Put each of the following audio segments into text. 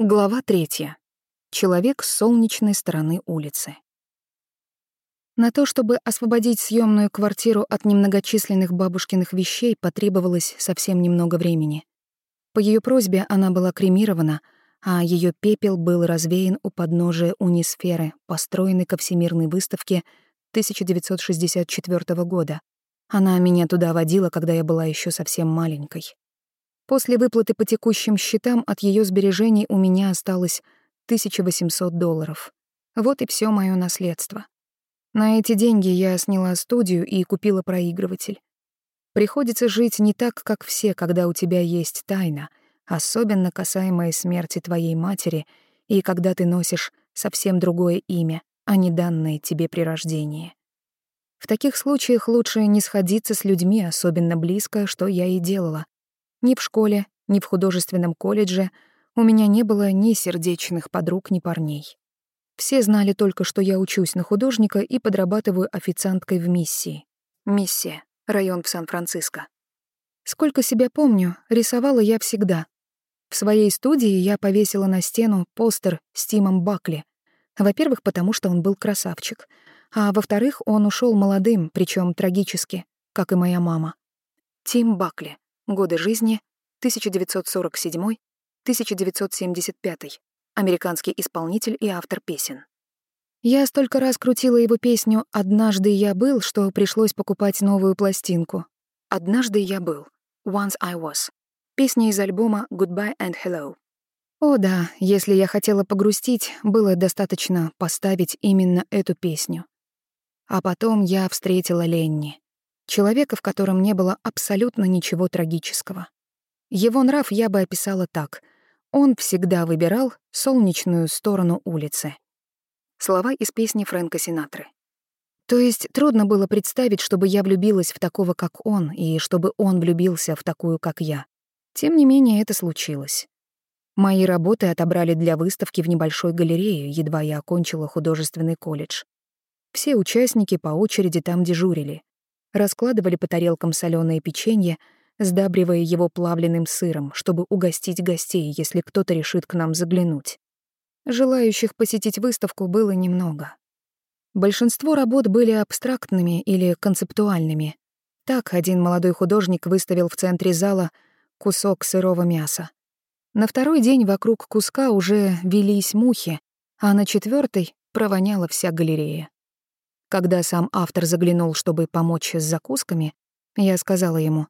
Глава третья. Человек с солнечной стороны улицы. На то, чтобы освободить съемную квартиру от немногочисленных бабушкиных вещей, потребовалось совсем немного времени. По ее просьбе она была кремирована, а ее пепел был развеян у подножия унисферы, построенной ко Всемирной выставке 1964 года. Она меня туда водила, когда я была еще совсем маленькой. После выплаты по текущим счетам от ее сбережений у меня осталось 1800 долларов. Вот и все мое наследство. На эти деньги я сняла студию и купила проигрыватель. Приходится жить не так, как все, когда у тебя есть тайна, особенно касаемая смерти твоей матери и когда ты носишь совсем другое имя, а не данное тебе при рождении. В таких случаях лучше не сходиться с людьми особенно близко, что я и делала, ни в школе, ни в художественном колледже у меня не было ни сердечных подруг, ни парней. Все знали только, что я учусь на художника и подрабатываю официанткой в миссии. Миссия — район в Сан-Франциско. Сколько себя помню, рисовала я всегда. В своей студии я повесила на стену постер с Тимом Бакли. Во-первых, потому что он был красавчик. А во-вторых, он ушел молодым, причем трагически, как и моя мама. Тим Бакли. Годы жизни 1947-1975. Американский исполнитель и автор песен. Я столько раз крутила его песню «Однажды я был», что пришлось покупать новую пластинку. «Однажды я был» «Once I was». Песня из альбома «Goodbye and Hello». О да, если я хотела погрустить, было достаточно поставить именно эту песню. А потом я встретила Ленни. Человека, в котором не было абсолютно ничего трагического. Его нрав я бы описала так. Он всегда выбирал солнечную сторону улицы. Слова из песни Фрэнка Синатры. То есть трудно было представить, чтобы я влюбилась в такого, как он, и чтобы он влюбился в такую, как я. Тем не менее, это случилось. Мои работы отобрали для выставки в небольшой галерее, едва я окончила художественный колледж. Все участники по очереди там дежурили раскладывали по тарелкам соленое печенье, сдабривая его плавленным сыром, чтобы угостить гостей, если кто-то решит к нам заглянуть. Желающих посетить выставку было немного. Большинство работ были абстрактными или концептуальными. Так один молодой художник выставил в центре зала кусок сырого мяса. На второй день вокруг куска уже велись мухи, а на четвертый провоняла вся галерея. Когда сам автор заглянул, чтобы помочь с закусками, я сказала ему,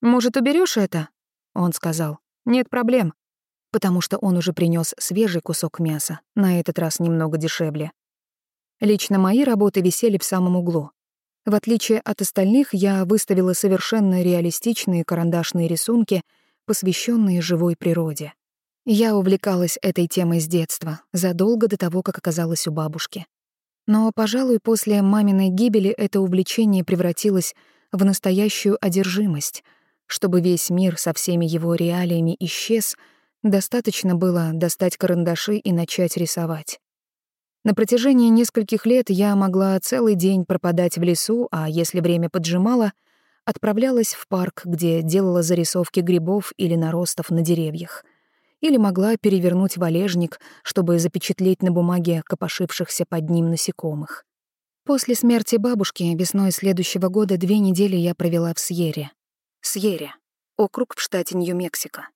«Может, уберешь это?» Он сказал, «Нет проблем», потому что он уже принес свежий кусок мяса, на этот раз немного дешевле. Лично мои работы висели в самом углу. В отличие от остальных, я выставила совершенно реалистичные карандашные рисунки, посвященные живой природе. Я увлекалась этой темой с детства, задолго до того, как оказалась у бабушки. Но, пожалуй, после маминой гибели это увлечение превратилось в настоящую одержимость. Чтобы весь мир со всеми его реалиями исчез, достаточно было достать карандаши и начать рисовать. На протяжении нескольких лет я могла целый день пропадать в лесу, а если время поджимало, отправлялась в парк, где делала зарисовки грибов или наростов на деревьях — или могла перевернуть валежник, чтобы запечатлеть на бумаге копошившихся под ним насекомых. После смерти бабушки весной следующего года две недели я провела в Сьерре. Сьерре — округ в штате Нью-Мексико.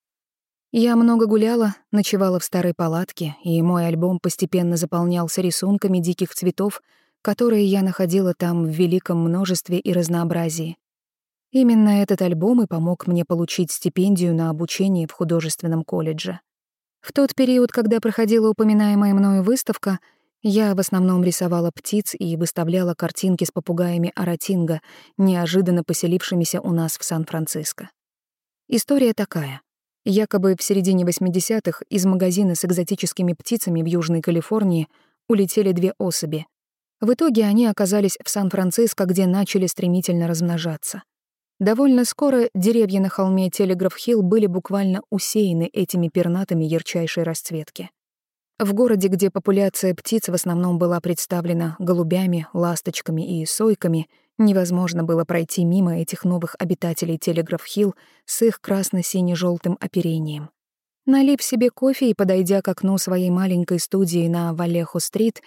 Я много гуляла, ночевала в старой палатке, и мой альбом постепенно заполнялся рисунками диких цветов, которые я находила там в великом множестве и разнообразии, Именно этот альбом и помог мне получить стипендию на обучение в художественном колледже. В тот период, когда проходила упоминаемая мною выставка, я в основном рисовала птиц и выставляла картинки с попугаями аратинга, неожиданно поселившимися у нас в Сан-Франциско. История такая. Якобы в середине 80-х из магазина с экзотическими птицами в Южной Калифорнии улетели две особи. В итоге они оказались в Сан-Франциско, где начали стремительно размножаться. Довольно скоро деревья на холме Телеграф-Хилл были буквально усеяны этими пернатыми ярчайшей расцветки. В городе, где популяция птиц в основном была представлена голубями, ласточками и сойками, невозможно было пройти мимо этих новых обитателей Телеграф-Хилл с их красно-сине-желтым оперением. Налив себе кофе и подойдя к окну своей маленькой студии на Валехо-стрит,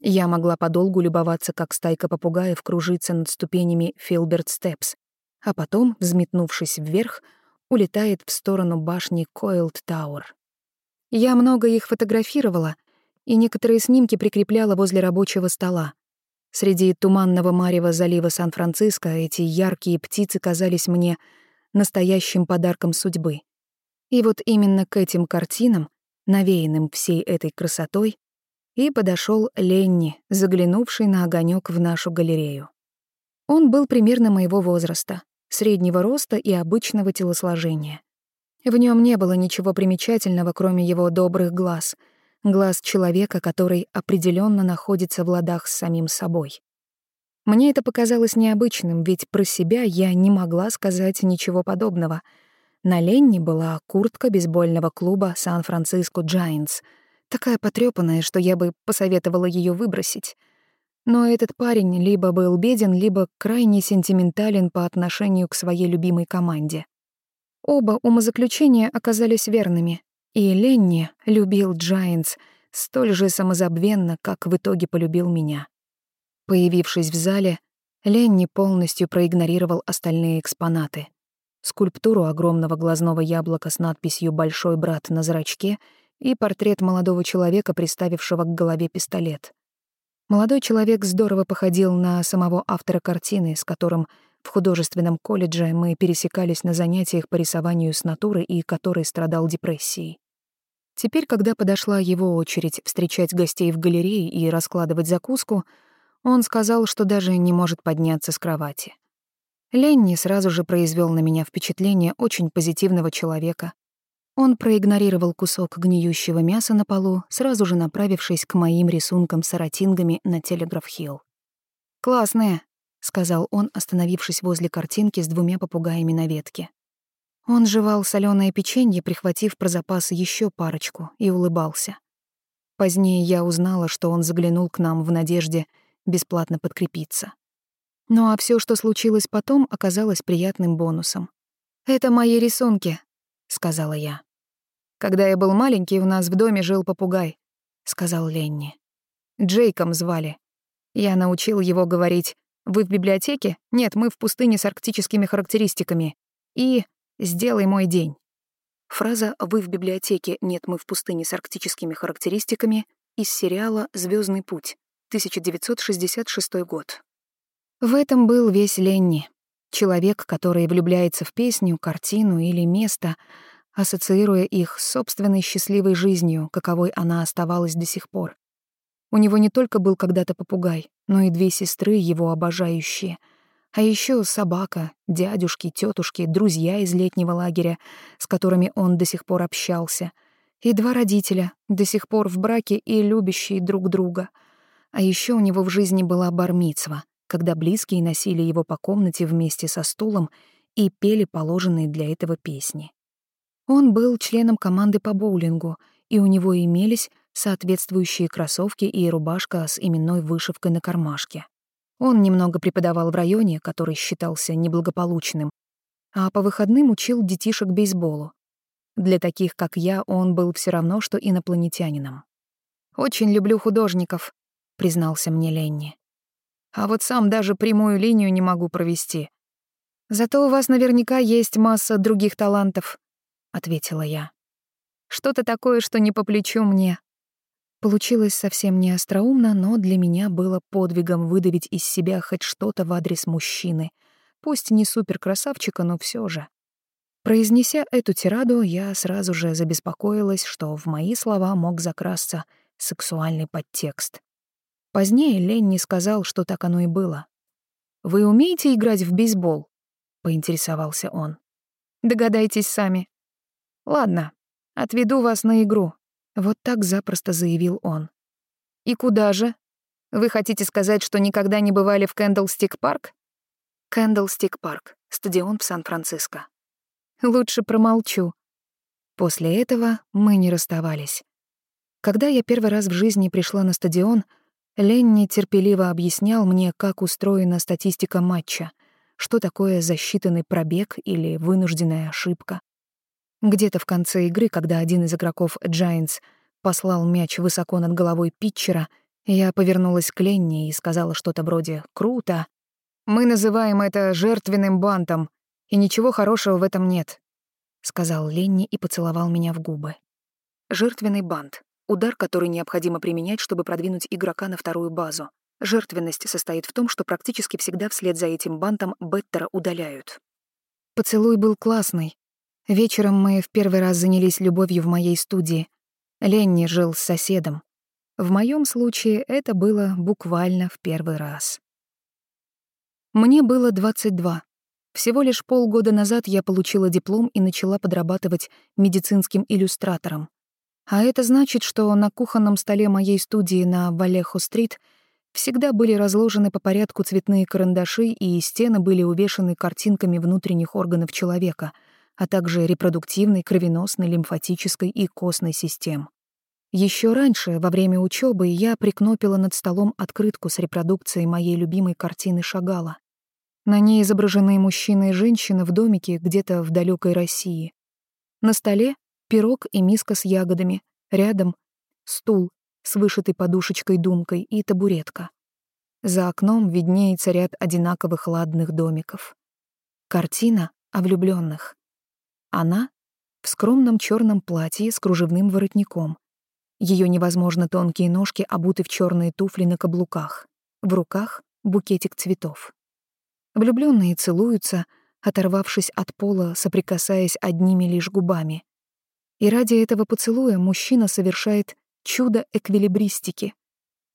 я могла подолгу любоваться, как стайка попугаев кружится над ступенями Филберт Степс, а потом, взметнувшись вверх, улетает в сторону башни Койлд Тауэр. Я много их фотографировала, и некоторые снимки прикрепляла возле рабочего стола. Среди туманного марева залива Сан-Франциско эти яркие птицы казались мне настоящим подарком судьбы. И вот именно к этим картинам, навеянным всей этой красотой, и подошел Ленни, заглянувший на огонек в нашу галерею. Он был примерно моего возраста, среднего роста и обычного телосложения. В нем не было ничего примечательного, кроме его добрых глаз, глаз человека, который определенно находится в ладах с самим собой. Мне это показалось необычным, ведь про себя я не могла сказать ничего подобного. На Ленни была куртка бейсбольного клуба «Сан-Франциско Giants», такая потрёпанная, что я бы посоветовала её выбросить. Но этот парень либо был беден, либо крайне сентиментален по отношению к своей любимой команде. Оба умозаключения оказались верными, и Ленни любил Giants столь же самозабвенно, как в итоге полюбил меня. Появившись в зале, Ленни полностью проигнорировал остальные экспонаты. Скульптуру огромного глазного яблока с надписью «Большой брат» на зрачке — и портрет молодого человека, приставившего к голове пистолет. Молодой человек здорово походил на самого автора картины, с которым в художественном колледже мы пересекались на занятиях по рисованию с натуры и который страдал депрессией. Теперь, когда подошла его очередь встречать гостей в галерее и раскладывать закуску, он сказал, что даже не может подняться с кровати. Ленни сразу же произвел на меня впечатление очень позитивного человека, он проигнорировал кусок гниющего мяса на полу, сразу же направившись к моим рисункам с аратингами на Телеграф-Хилл. «Классные», — сказал он, остановившись возле картинки с двумя попугаями на ветке. Он жевал соленое печенье, прихватив про запас еще парочку, и улыбался. Позднее я узнала, что он заглянул к нам в надежде бесплатно подкрепиться. Ну а все, что случилось потом, оказалось приятным бонусом. «Это мои рисунки», — сказала я. Когда я был маленький, у нас в доме жил попугай», — сказал Ленни. Джейком звали. Я научил его говорить «Вы в библиотеке? Нет, мы в пустыне с арктическими характеристиками». И «Сделай мой день». Фраза «Вы в библиотеке? Нет, мы в пустыне с арктическими характеристиками» из сериала «Звездный путь», 1966 год. В этом был весь Ленни. Человек, который влюбляется в песню, картину или место — ассоциируя их с собственной счастливой жизнью, каковой она оставалась до сих пор. У него не только был когда-то попугай, но и две сестры, его обожающие. А еще собака, дядюшки, тетушки, друзья из летнего лагеря, с которыми он до сих пор общался. И два родителя, до сих пор в браке и любящие друг друга. А еще у него в жизни была бармицва, когда близкие носили его по комнате вместе со стулом и пели положенные для этого песни. Он был членом команды по боулингу, и у него имелись соответствующие кроссовки и рубашка с именной вышивкой на кармашке. Он немного преподавал в районе, который считался неблагополучным, а по выходным учил детишек бейсболу. Для таких, как я, он был все равно, что инопланетянином. «Очень люблю художников», — признался мне Ленни. «А вот сам даже прямую линию не могу провести. Зато у вас наверняка есть масса других талантов», — ответила я. «Что-то такое, что не по плечу мне». Получилось совсем не остроумно, но для меня было подвигом выдавить из себя хоть что-то в адрес мужчины. Пусть не суперкрасавчика, но все же. Произнеся эту тираду, я сразу же забеспокоилась, что в мои слова мог закрасться сексуальный подтекст. Позднее Ленни сказал, что так оно и было. «Вы умеете играть в бейсбол?» — поинтересовался он. «Догадайтесь сами», «Ладно, отведу вас на игру», — вот так запросто заявил он. «И куда же? Вы хотите сказать, что никогда не бывали в Кэндлстик-парк?» Кэндлстик-парк, стадион в Сан-Франциско. Лучше промолчу. После этого мы не расставались. Когда я первый раз в жизни пришла на стадион, Ленни терпеливо объяснял мне, как устроена статистика матча, что такое засчитанный пробег или вынужденная ошибка. Где-то в конце игры, когда один из игроков Giants послал мяч высоко над головой питчера, я повернулась к Ленни и сказала что-то вроде «Круто!». «Мы называем это жертвенным бантом, и ничего хорошего в этом нет», — сказал Ленни и поцеловал меня в губы. Жертвенный бант — удар, который необходимо применять, чтобы продвинуть игрока на вторую базу. Жертвенность состоит в том, что практически всегда вслед за этим бантом беттера удаляют. Поцелуй был классный. Вечером мы в первый раз занялись любовью в моей студии. Ленни жил с соседом. В моем случае это было буквально в первый раз. Мне было 22. Всего лишь полгода назад я получила диплом и начала подрабатывать медицинским иллюстратором. А это значит, что на кухонном столе моей студии на Валехо-стрит — Всегда были разложены по порядку цветные карандаши, и стены были увешаны картинками внутренних органов человека, а также репродуктивной, кровеносной, лимфатической и костной систем. Еще раньше, во время учебы, я прикнопила над столом открытку с репродукцией моей любимой картины Шагала. На ней изображены мужчина и женщина в домике где-то в далекой России. На столе — пирог и миска с ягодами, рядом — стул, с вышитой подушечкой-думкой и табуретка. За окном виднеется ряд одинаковых ладных домиков. Картина о влюбленных. Она в скромном черном платье с кружевным воротником. Ее невозможно тонкие ножки обуты в черные туфли на каблуках. В руках букетик цветов. Влюбленные целуются, оторвавшись от пола, соприкасаясь одними лишь губами. И ради этого поцелуя мужчина совершает чудо эквилибристики,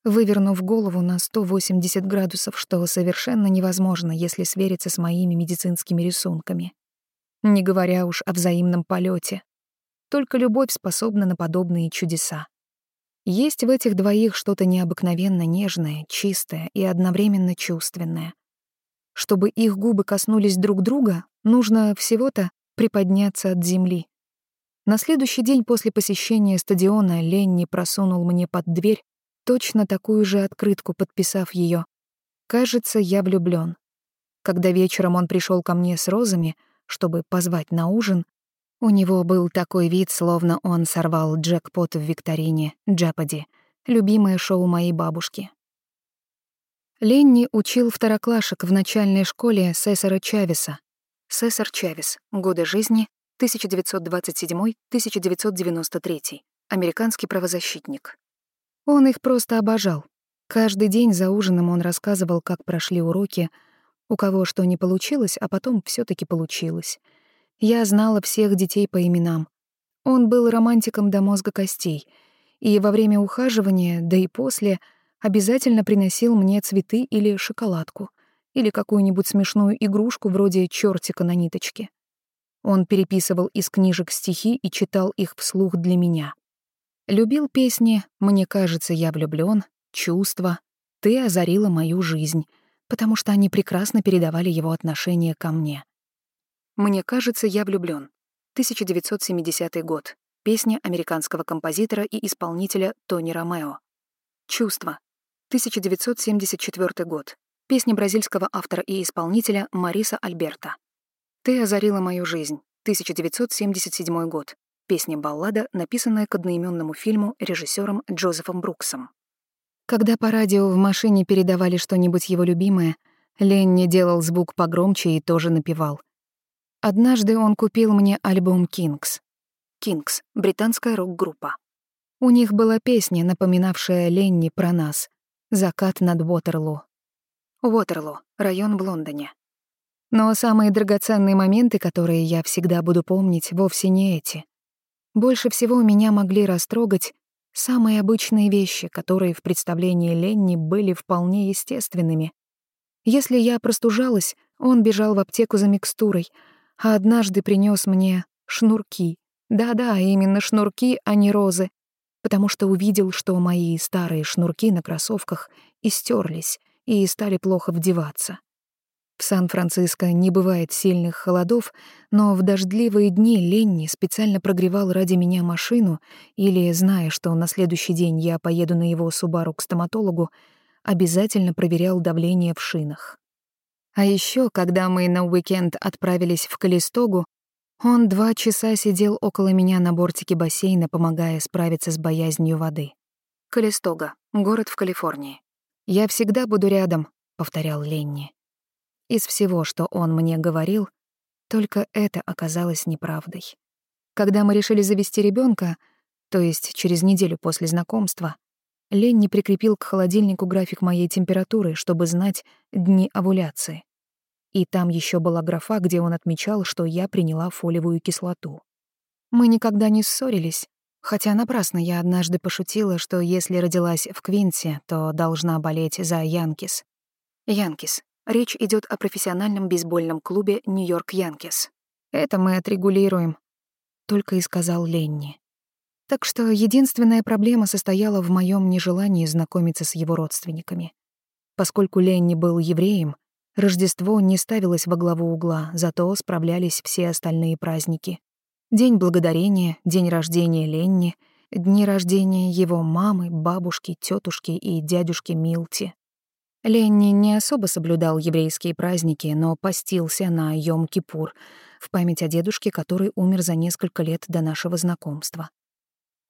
вывернув голову на 180 градусов, что совершенно невозможно, если свериться с моими медицинскими рисунками. Не говоря уж о взаимном полете. Только любовь способна на подобные чудеса. Есть в этих двоих что-то необыкновенно нежное, чистое и одновременно чувственное. Чтобы их губы коснулись друг друга, нужно всего-то приподняться от земли. На следующий день после посещения стадиона Ленни просунул мне под дверь точно такую же открытку, подписав ее. «Кажется, я влюблён». Когда вечером он пришел ко мне с розами, чтобы позвать на ужин, у него был такой вид, словно он сорвал джекпот в викторине «Джапади», любимое шоу моей бабушки. Ленни учил второклашек в начальной школе Сесара Чавеса. Сесар Чавес. Годы жизни 1927-1993, американский правозащитник. Он их просто обожал. Каждый день за ужином он рассказывал, как прошли уроки, у кого что не получилось, а потом все таки получилось. Я знала всех детей по именам. Он был романтиком до мозга костей, и во время ухаживания, да и после, обязательно приносил мне цветы или шоколадку, или какую-нибудь смешную игрушку вроде чертика на ниточке. Он переписывал из книжек стихи и читал их вслух для меня. Любил песни «Мне кажется, я влюблён», «Чувства», «Ты озарила мою жизнь», потому что они прекрасно передавали его отношение ко мне. «Мне кажется, я влюблён», 1970 год, песня американского композитора и исполнителя Тони Ромео. «Чувства», 1974 год, песня бразильского автора и исполнителя Мариса Альберта. «Ты озарила мою жизнь», 1977 год. Песня-баллада, написанная к одноименному фильму режиссером Джозефом Бруксом. Когда по радио в машине передавали что-нибудь его любимое, Ленни делал звук погромче и тоже напевал. Однажды он купил мне альбом «Кингс». «Кингс» — британская рок-группа. У них была песня, напоминавшая Ленни про нас «Закат над Уотерлу». Уотерлу — район в Лондоне. Но самые драгоценные моменты, которые я всегда буду помнить, вовсе не эти. Больше всего меня могли растрогать самые обычные вещи, которые в представлении Ленни были вполне естественными. Если я простужалась, он бежал в аптеку за микстурой, а однажды принес мне шнурки. Да-да, именно шнурки, а не розы, потому что увидел, что мои старые шнурки на кроссовках истерлись и стали плохо вдеваться. Сан-Франциско не бывает сильных холодов, но в дождливые дни Ленни специально прогревал ради меня машину или, зная, что на следующий день я поеду на его Субару к стоматологу, обязательно проверял давление в шинах. А еще, когда мы на уикенд отправились в Калистогу, Он два часа сидел около меня на бортике бассейна, помогая справиться с боязнью воды. Калистога, город в Калифорнии. «Я всегда буду рядом», — повторял Ленни. Из всего, что он мне говорил, только это оказалось неправдой. Когда мы решили завести ребенка, то есть через неделю после знакомства, Ленни прикрепил к холодильнику график моей температуры, чтобы знать дни овуляции. И там еще была графа, где он отмечал, что я приняла фолиевую кислоту. Мы никогда не ссорились, хотя напрасно я однажды пошутила, что если родилась в Квинсе, то должна болеть за Янкис. Янкис. Речь идет о профессиональном бейсбольном клубе Нью-Йорк Янкис. Это мы отрегулируем, только и сказал Ленни. Так что единственная проблема состояла в моем нежелании знакомиться с его родственниками. Поскольку Ленни был евреем, Рождество не ставилось во главу угла, зато справлялись все остальные праздники. День благодарения, день рождения Ленни, дни рождения его мамы, бабушки, тетушки и дядюшки Милти. Ленни не особо соблюдал еврейские праздники, но постился на Йом-Кипур в память о дедушке, который умер за несколько лет до нашего знакомства.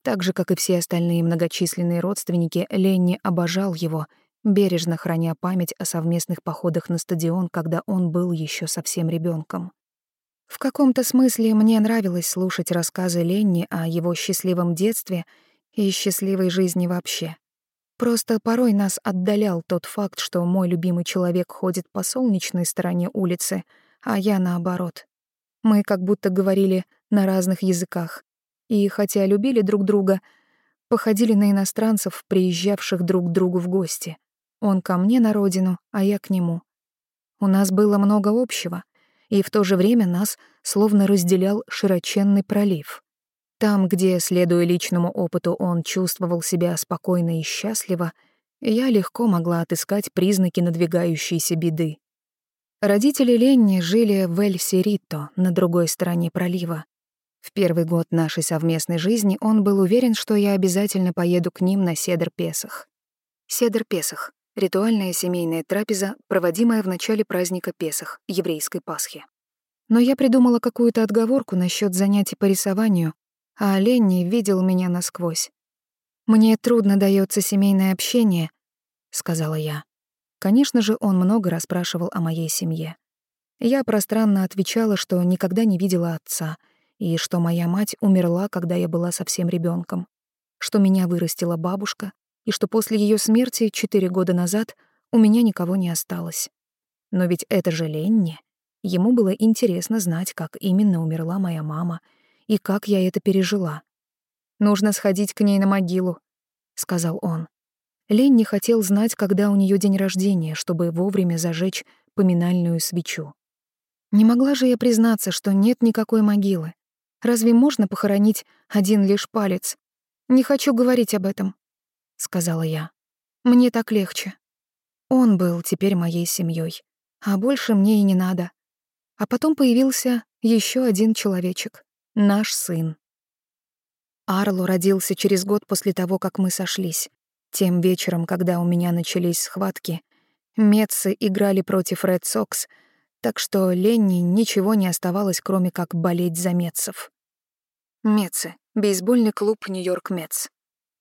Так же, как и все остальные многочисленные родственники, Ленни обожал его — бережно храня память о совместных походах на стадион, когда он был еще совсем ребенком. В каком-то смысле мне нравилось слушать рассказы Ленни о его счастливом детстве и счастливой жизни вообще. Просто порой нас отдалял тот факт, что мой любимый человек ходит по солнечной стороне улицы, а я наоборот. Мы как будто говорили на разных языках. И хотя любили друг друга, походили на иностранцев, приезжавших друг к другу в гости. Он ко мне на родину, а я к нему. У нас было много общего, и в то же время нас словно разделял широченный пролив. Там, где, следуя личному опыту, он чувствовал себя спокойно и счастливо, я легко могла отыскать признаки надвигающейся беды. Родители Ленни жили в Эль-Сирито, на другой стороне пролива. В первый год нашей совместной жизни он был уверен, что я обязательно поеду к ним на Седр-Песах. Седр-Песах Ритуальная семейная трапеза, проводимая в начале праздника Песах, еврейской Пасхи. Но я придумала какую-то отговорку насчет занятий по рисованию, а Ленни видел меня насквозь. «Мне трудно дается семейное общение», — сказала я. Конечно же, он много расспрашивал о моей семье. Я пространно отвечала, что никогда не видела отца, и что моя мать умерла, когда я была совсем ребенком, что меня вырастила бабушка, и что после ее смерти четыре года назад у меня никого не осталось. Но ведь это же Ленни. Ему было интересно знать, как именно умерла моя мама и как я это пережила. «Нужно сходить к ней на могилу», — сказал он. Ленни хотел знать, когда у нее день рождения, чтобы вовремя зажечь поминальную свечу. Не могла же я признаться, что нет никакой могилы. Разве можно похоронить один лишь палец? Не хочу говорить об этом сказала я. Мне так легче. Он был теперь моей семьей, а больше мне и не надо. А потом появился еще один человечек, наш сын. Арло родился через год после того, как мы сошлись. Тем вечером, когда у меня начались схватки, Метсы играли против Ред Сокс, так что Ленни ничего не оставалось, кроме как болеть за Метсов. Метсы — бейсбольный клуб Нью-Йорк Метс.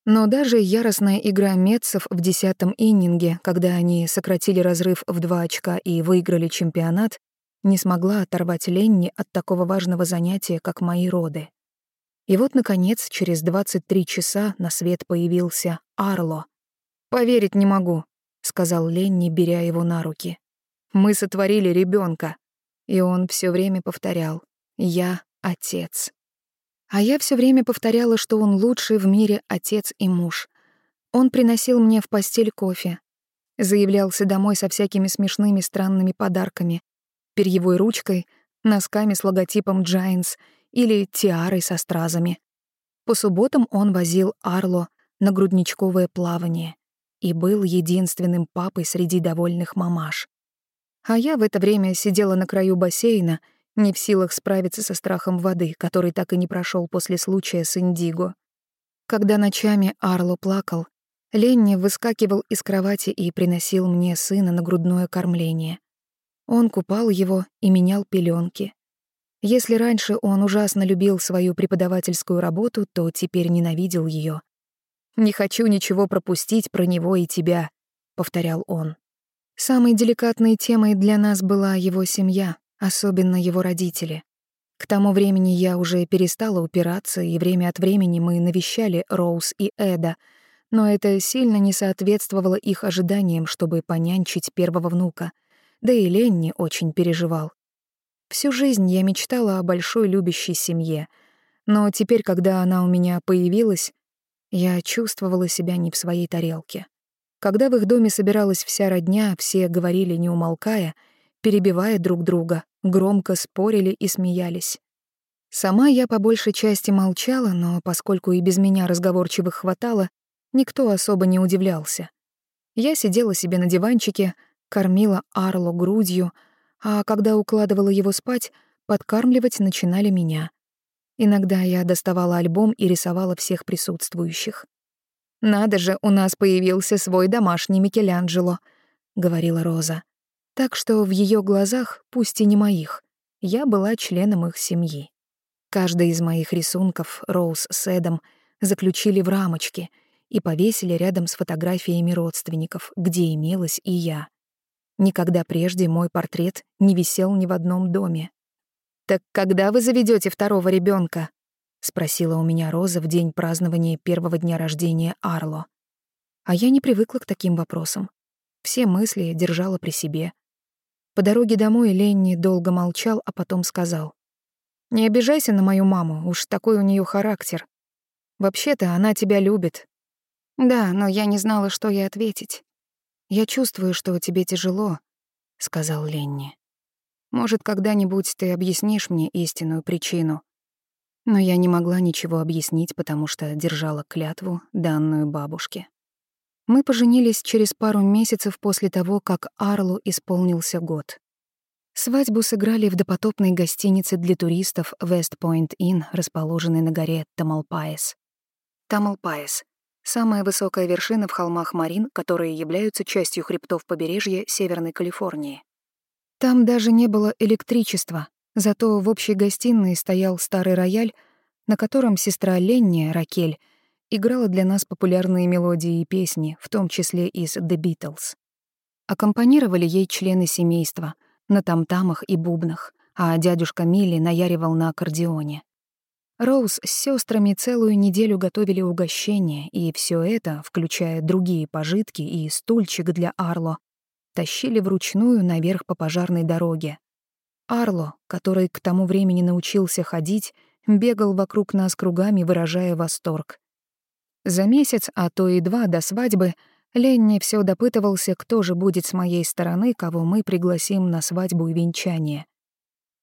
Но даже яростная игра Метцев в десятом иннинге, когда они сократили разрыв в два очка и выиграли чемпионат, не смогла оторвать Ленни от такого важного занятия, как мои роды. И вот, наконец, через 23 часа на свет появился Арло. «Поверить не могу», — сказал Ленни, беря его на руки. «Мы сотворили ребенка. И он все время повторял «Я отец». А я все время повторяла, что он лучший в мире отец и муж. Он приносил мне в постель кофе, заявлялся домой со всякими смешными странными подарками, перьевой ручкой, носками с логотипом Giants или тиарой со стразами. По субботам он возил Арло на грудничковое плавание и был единственным папой среди довольных мамаш. А я в это время сидела на краю бассейна не в силах справиться со страхом воды, который так и не прошел после случая с Индиго. Когда ночами Арло плакал, Ленни выскакивал из кровати и приносил мне сына на грудное кормление. Он купал его и менял пеленки. Если раньше он ужасно любил свою преподавательскую работу, то теперь ненавидел ее. «Не хочу ничего пропустить про него и тебя», — повторял он. Самой деликатной темой для нас была его семья, особенно его родители. К тому времени я уже перестала упираться, и время от времени мы навещали Роуз и Эда, но это сильно не соответствовало их ожиданиям, чтобы понянчить первого внука. Да и Ленни очень переживал. Всю жизнь я мечтала о большой любящей семье, но теперь, когда она у меня появилась, я чувствовала себя не в своей тарелке. Когда в их доме собиралась вся родня, все говорили, не умолкая, перебивая друг друга, громко спорили и смеялись. Сама я по большей части молчала, но поскольку и без меня разговорчивых хватало, никто особо не удивлялся. Я сидела себе на диванчике, кормила Арло грудью, а когда укладывала его спать, подкармливать начинали меня. Иногда я доставала альбом и рисовала всех присутствующих. «Надо же, у нас появился свой домашний Микеланджело», — говорила Роза. Так что в ее глазах, пусть и не моих, я была членом их семьи. Каждый из моих рисунков Роуз с Эдом заключили в рамочки и повесили рядом с фотографиями родственников, где имелась и я. Никогда прежде мой портрет не висел ни в одном доме. «Так когда вы заведете второго ребенка? спросила у меня Роза в день празднования первого дня рождения Арло. А я не привыкла к таким вопросам. Все мысли держала при себе. По дороге домой Ленни долго молчал, а потом сказал. «Не обижайся на мою маму, уж такой у нее характер. Вообще-то она тебя любит». «Да, но я не знала, что ей ответить. «Я чувствую, что тебе тяжело», — сказал Ленни. «Может, когда-нибудь ты объяснишь мне истинную причину». Но я не могла ничего объяснить, потому что держала клятву, данную бабушке. Мы поженились через пару месяцев после того, как Арлу исполнился год. Свадьбу сыграли в допотопной гостинице для туристов West Point Inn, расположенной на горе Тамалпаес. Тамалпаес Самая высокая вершина в холмах Марин, которые являются частью хребтов побережья Северной Калифорнии. Там даже не было электричества, зато в общей гостиной стоял старый рояль, на котором сестра Ленни, Ракель, играла для нас популярные мелодии и песни, в том числе из The Beatles. Аккомпанировали ей члены семейства на тамтамах и бубнах, а дядюшка Милли наяривал на аккордеоне. Роуз с сестрами целую неделю готовили угощения, и все это, включая другие пожитки и стульчик для Арло, тащили вручную наверх по пожарной дороге. Арло, который к тому времени научился ходить, бегал вокруг нас кругами, выражая восторг. За месяц, а то и два до свадьбы, Ленни все допытывался, кто же будет с моей стороны, кого мы пригласим на свадьбу и венчание.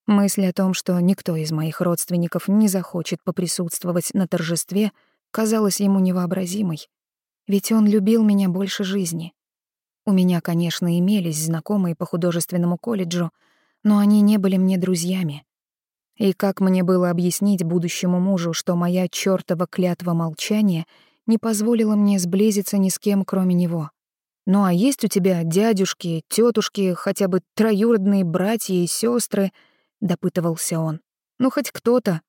Мысль о том, что никто из моих родственников не захочет поприсутствовать на торжестве, казалась ему невообразимой. Ведь он любил меня больше жизни. У меня, конечно, имелись знакомые по художественному колледжу, но они не были мне друзьями. И как мне было объяснить будущему мужу, что моя чёртова клятва молчания не позволила мне сблизиться ни с кем, кроме него? Ну а есть у тебя дядюшки, тетушки, хотя бы троюродные братья и сестры —— допытывался он. «Ну, хоть кто-то».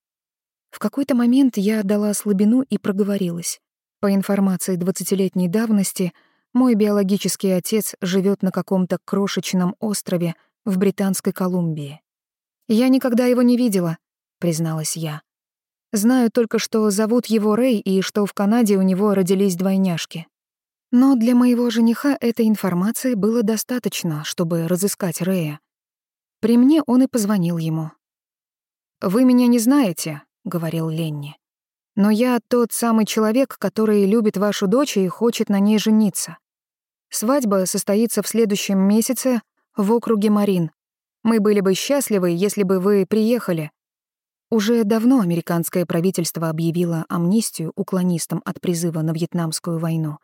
В какой-то момент я дала слабину и проговорилась. По информации двадцатилетней давности, мой биологический отец живет на каком-то крошечном острове в Британской Колумбии. «Я никогда его не видела», — призналась я. «Знаю только, что зовут его Рэй и что в Канаде у него родились двойняшки». Но для моего жениха этой информации было достаточно, чтобы разыскать Рэя. При мне он и позвонил ему. «Вы меня не знаете», — говорил Ленни. «Но я тот самый человек, который любит вашу дочь и хочет на ней жениться. Свадьба состоится в следующем месяце в округе Марин. Мы были бы счастливы, если бы вы приехали». Уже давно американское правительство объявило амнистию уклонистам от призыва на Вьетнамскую войну,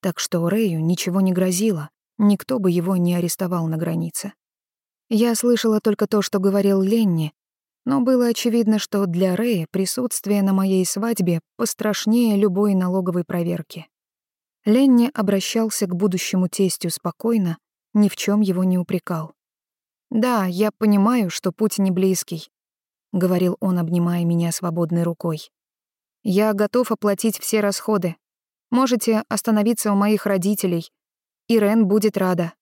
так что Рэю ничего не грозило, никто бы его не арестовал на границе. Я слышала только то, что говорил Ленни, но было очевидно, что для Рэя присутствие на моей свадьбе пострашнее любой налоговой проверки. Ленни обращался к будущему тестю спокойно, ни в чем его не упрекал. «Да, я понимаю, что путь не близкий», — говорил он, обнимая меня свободной рукой. «Я готов оплатить все расходы. Можете остановиться у моих родителей. Ирен будет рада».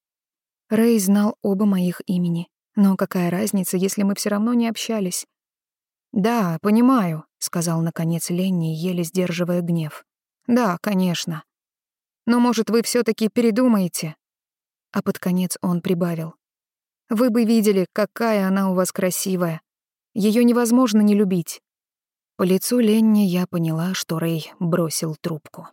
Рэй знал оба моих имени. Но какая разница, если мы все равно не общались? «Да, понимаю», — сказал наконец Ленни, еле сдерживая гнев. «Да, конечно. Но, может, вы все таки передумаете?» А под конец он прибавил. «Вы бы видели, какая она у вас красивая. Ее невозможно не любить». По лицу Ленни я поняла, что Рэй бросил трубку.